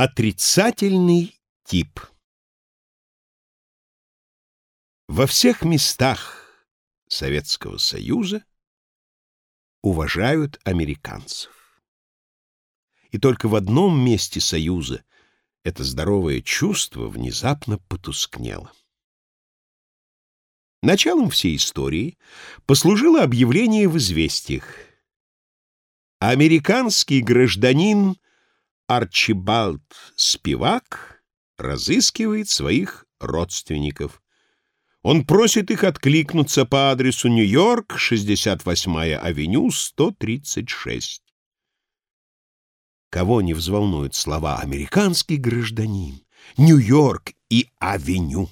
Отрицательный тип Во всех местах Советского Союза уважают американцев. И только в одном месте Союза это здоровое чувство внезапно потускнело. Началом всей истории послужило объявление в известиях. Американский гражданин Арчибальд Спивак разыскивает своих родственников. Он просит их откликнуться по адресу Нью-Йорк, 68-я авеню, 136. Кого не взволнуют слова «американский гражданин», «Нью-Йорк» и «авеню».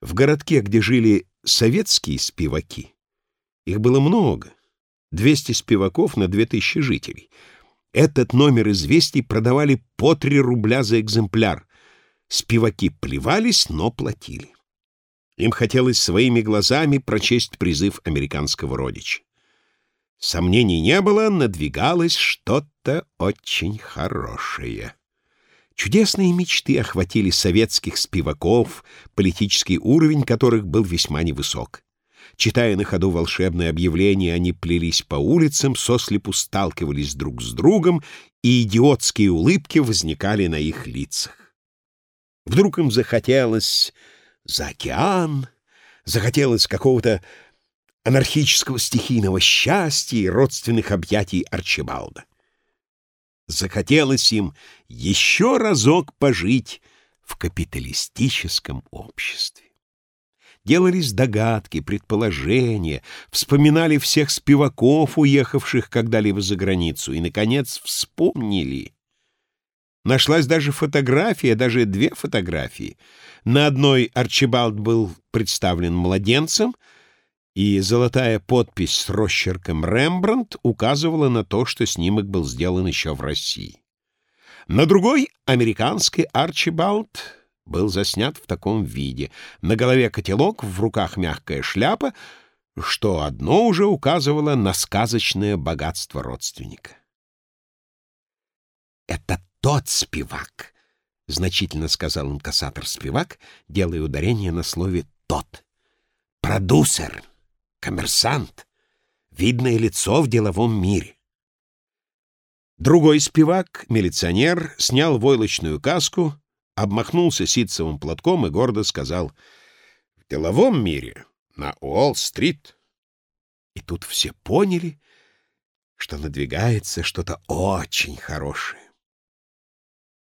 В городке, где жили советские спиваки, их было много, 200 спиваков на 2000 жителей — этот номер известий продавали по три рубля за экземпляр. Спиваки плевались, но платили. Им хотелось своими глазами прочесть призыв американского родича. Сомнений не было, надвигалось что-то очень хорошее. Чудесные мечты охватили советских спиваков, политический уровень которых был весьма невысок. Читая на ходу волшебное объявление, они плелись по улицам, сослепу сталкивались друг с другом, и идиотские улыбки возникали на их лицах. Вдруг им захотелось за океан, захотелось какого-то анархического стихийного счастья и родственных объятий Арчибалда. Захотелось им еще разок пожить в капиталистическом обществе делались догадки, предположения, вспоминали всех спиваков, уехавших когда-либо за границу, и, наконец, вспомнили. Нашлась даже фотография, даже две фотографии. На одной Арчибалд был представлен младенцем, и золотая подпись с росчерком «Рембрандт» указывала на то, что снимок был сделан еще в России. На другой — американский Арчибалд был заснят в таком виде. На голове котелок, в руках мягкая шляпа, что одно уже указывало на сказочное богатство родственника. «Это тот спивак», — значительно сказал инкассатор-спивак, делая ударение на слове «тот». «Продюсер, коммерсант, видное лицо в деловом мире». Другой спивак, милиционер, снял войлочную каску — обмахнулся ситцевым платком и гордо сказал «В деловом мире, на Уолл-стрит». И тут все поняли, что надвигается что-то очень хорошее.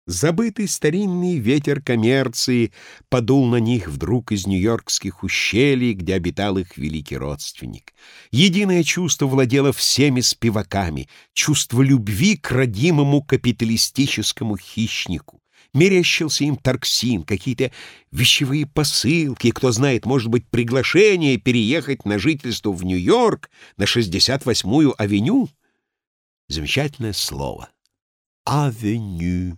Забытый старинный ветер коммерции подул на них вдруг из нью-йоркских ущелий, где обитал их великий родственник. Единое чувство владело всеми спиваками — чувство любви к родимому капиталистическому хищнику мерещился им торксин, какие-то вещевые посылки, кто знает, может быть, приглашение переехать на жительство в Нью-Йорк на 68-ю авеню. Замечательное слово. Авеню.